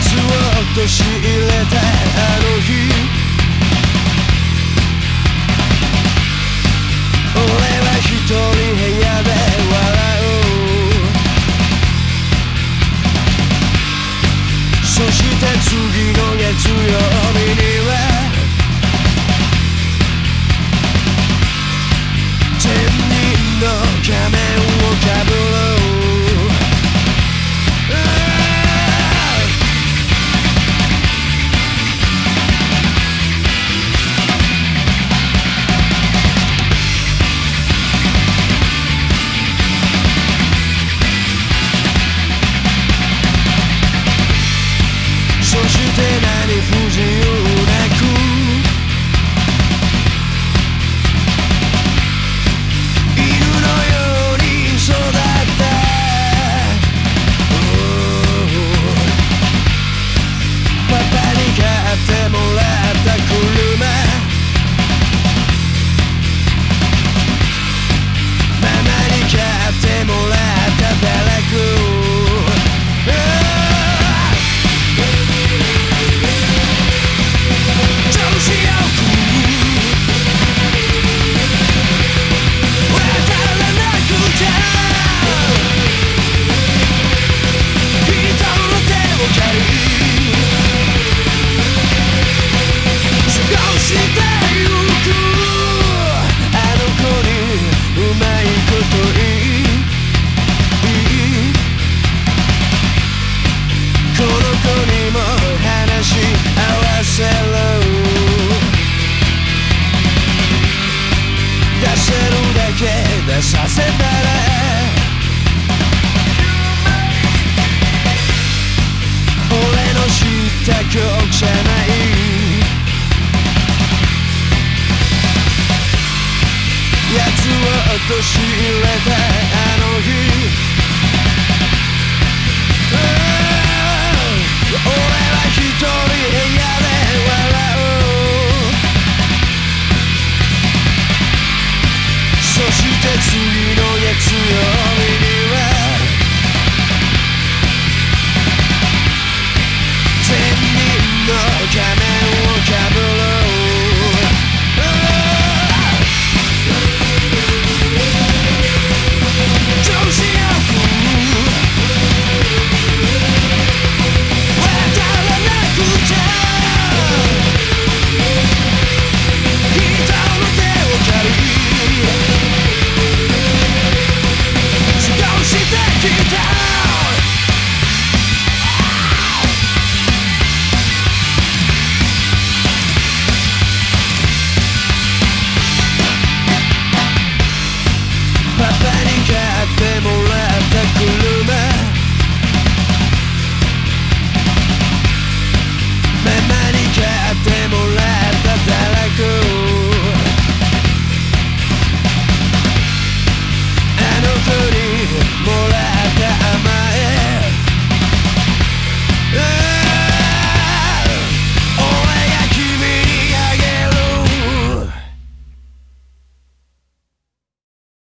つをとし入れたあの日僕じゃない奴を陥れたあの日俺は一人部屋で笑うそして次の月曜日には